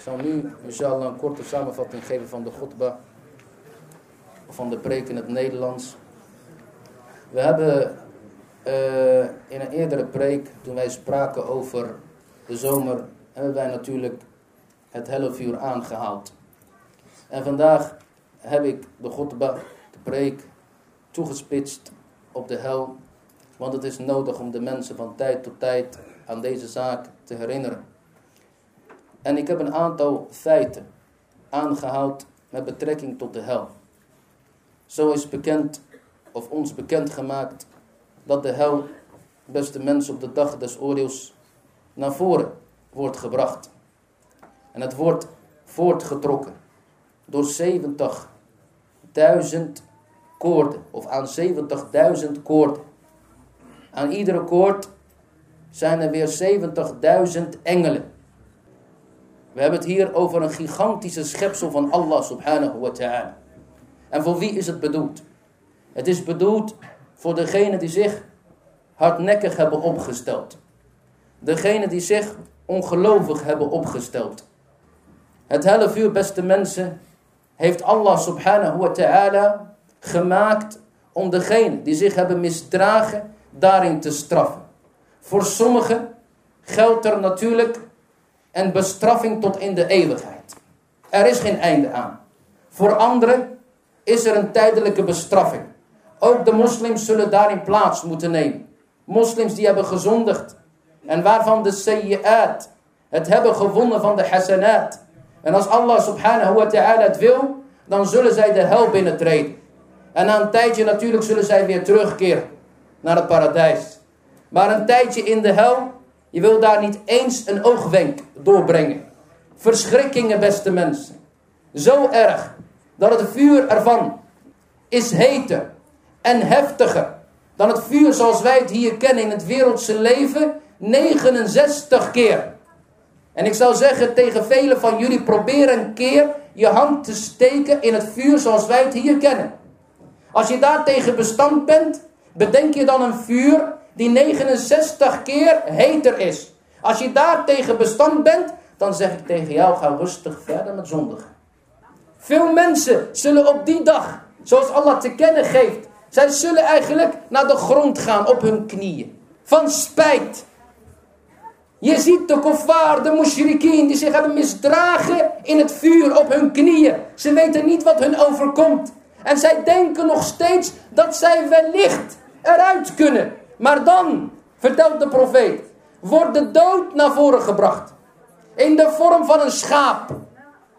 Ik zal nu inshallah een korte samenvatting geven van de khutbah. Van de preek in het Nederlands. We hebben uh, in een eerdere preek, toen wij spraken over de zomer, hebben wij natuurlijk het hellevuur aangehaald. En vandaag heb ik de khutbah, de preek, toegespitst op de hel. Want het is nodig om de mensen van tijd tot tijd aan deze zaak te herinneren. En ik heb een aantal feiten aangehaald met betrekking tot de hel. Zo is bekend, of ons bekend gemaakt, dat de hel, beste mensen, op de dag des oordeels naar voren wordt gebracht. En het wordt voortgetrokken door 70.000 koorden, of aan 70.000 koorden. Aan iedere koord zijn er weer 70.000 engelen. We hebben het hier over een gigantische schepsel van Allah subhanahu wa ta'ala. En voor wie is het bedoeld? Het is bedoeld voor degenen die zich hardnekkig hebben opgesteld. Degenen die zich ongelovig hebben opgesteld. Het hele vuur, beste mensen, heeft Allah subhanahu wa ta'ala gemaakt om degenen die zich hebben misdragen daarin te straffen. Voor sommigen geldt er natuurlijk een bestraffing tot in de eeuwigheid. Er is geen einde aan. Voor anderen is er een tijdelijke bestraffing. Ook de moslims zullen daarin plaats moeten nemen. Moslims die hebben gezondigd. En waarvan de sayyi'at het hebben gewonnen van de hasanat. En als Allah subhanahu wa ta'ala het wil, dan zullen zij de hel binnentreden. En na een tijdje natuurlijk zullen zij weer terugkeren naar het paradijs. Maar een tijdje in de hel, je wil daar niet eens een oogwenk doorbrengen. Verschrikkingen, beste mensen. Zo erg dat het vuur ervan is heter en heftiger dan het vuur zoals wij het hier kennen in het wereldse leven 69 keer. En ik zou zeggen tegen velen van jullie, probeer een keer je hand te steken in het vuur zoals wij het hier kennen. Als je daartegen bestand bent, bedenk je dan een vuur die 69 keer heter is. Als je daartegen bestand bent, dan zeg ik tegen jou, ga rustig verder met zondigen. Veel mensen zullen op die dag, zoals Allah te kennen geeft, zij zullen eigenlijk naar de grond gaan op hun knieën. Van spijt. Je ziet de kofar, de mushrikien, die zich hebben misdragen in het vuur op hun knieën. Ze weten niet wat hun overkomt. En zij denken nog steeds dat zij wellicht eruit kunnen. Maar dan, vertelt de profeet, wordt de dood naar voren gebracht. In de vorm van een schaap.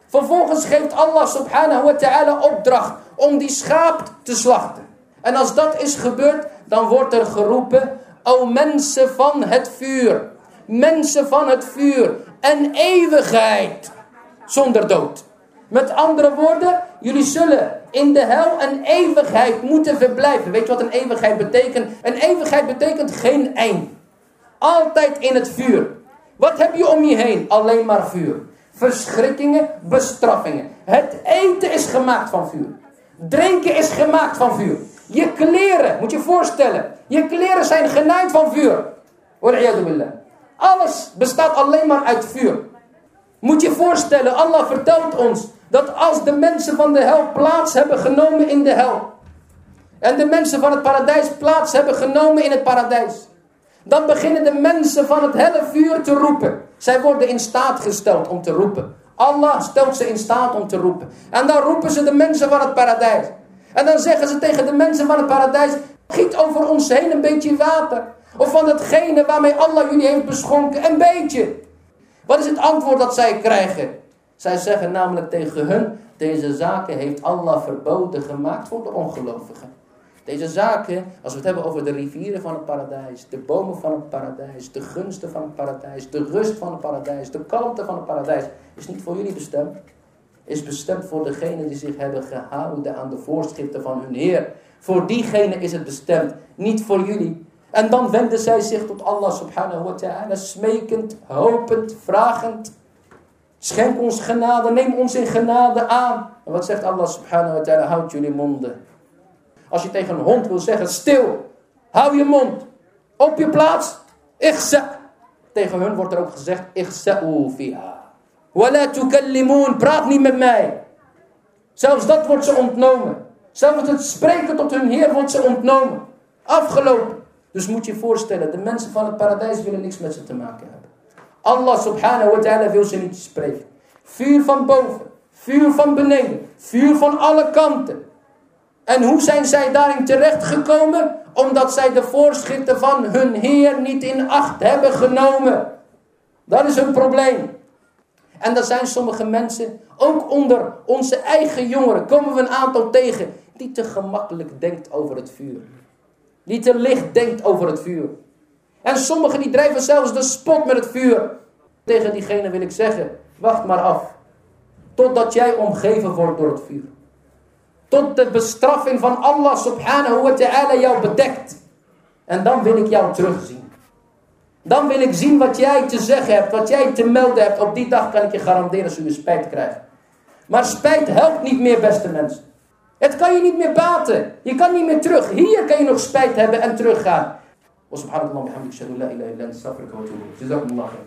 Vervolgens geeft Allah subhanahu wa ta'ala opdracht om die schaap te slachten. En als dat is gebeurd, dan wordt er geroepen, o mensen van het vuur. Mensen van het vuur. En eeuwigheid zonder dood. Met andere woorden, jullie zullen in de hel een eeuwigheid moeten verblijven. Weet je wat een eeuwigheid betekent? Een eeuwigheid betekent geen eind. Altijd in het vuur. Wat heb je om je heen? Alleen maar vuur. Verschrikkingen, bestraffingen. Het eten is gemaakt van vuur. Drinken is gemaakt van vuur. Je kleren, moet je voorstellen. Je kleren zijn genaaid van vuur. Alles bestaat alleen maar uit vuur. Moet je voorstellen, Allah vertelt ons dat als de mensen van de hel plaats hebben genomen in de hel. En de mensen van het paradijs plaats hebben genomen in het paradijs. Dan beginnen de mensen van het helle vuur te roepen. Zij worden in staat gesteld om te roepen. Allah stelt ze in staat om te roepen. En dan roepen ze de mensen van het paradijs. En dan zeggen ze tegen de mensen van het paradijs. Giet over ons heen een beetje water. Of van hetgene waarmee Allah jullie heeft beschonken. Een beetje. Wat is het antwoord dat zij krijgen? Zij zeggen namelijk tegen hun, deze zaken heeft Allah verboden gemaakt voor de ongelovigen. Deze zaken, als we het hebben over de rivieren van het paradijs, de bomen van het paradijs, de gunsten van het paradijs, de rust van het paradijs, de kalmte van het paradijs, is niet voor jullie bestemd. Is bestemd voor degenen die zich hebben gehouden aan de voorschriften van hun Heer. Voor diegenen is het bestemd, niet voor jullie. En dan wenden zij zich tot Allah subhanahu wa ta'ala, smekend, hopend, vragend. Schenk ons genade, neem ons in genade aan. En wat zegt Allah subhanahu wa ta'ala? Houd jullie monden. Als je tegen een hond wil zeggen, stil, hou je mond. Op je plaats, ihsa. Tegen hun wordt er ook gezegd, ihsa'u fiha. Wala tukallimun, praat niet met mij. Zelfs dat wordt ze ontnomen. Zelfs het spreken tot hun Heer wordt ze ontnomen. Afgelopen. Dus moet je je voorstellen, de mensen van het paradijs willen niks met ze te maken hebben. Allah subhanahu wa ta'ala wil ze niet spreken. Vuur van boven, vuur van beneden, vuur van alle kanten. En hoe zijn zij daarin terechtgekomen? Omdat zij de voorschriften van hun Heer niet in acht hebben genomen. Dat is hun probleem. En er zijn sommige mensen, ook onder onze eigen jongeren, komen we een aantal tegen, die te gemakkelijk denkt over het vuur. Die te licht denkt over het vuur. En sommigen die drijven zelfs de spot met het vuur. Tegen diegene wil ik zeggen, wacht maar af. Totdat jij omgeven wordt door het vuur. Tot de bestraffing van Allah subhanahu wa ta'ala jou bedekt. En dan wil ik jou terugzien. Dan wil ik zien wat jij te zeggen hebt, wat jij te melden hebt. Op die dag kan ik je garanderen dat je spijt krijgt. Maar spijt helpt niet meer, beste mensen. Het kan je niet meer baten. Je kan niet meer terug. Hier kan je nog spijt hebben en teruggaan. وسبحانك اللهم وبحمدك أشهد أن لا إله إلا أنت أستغفرك وأتوب إليك. جزاكم الله خير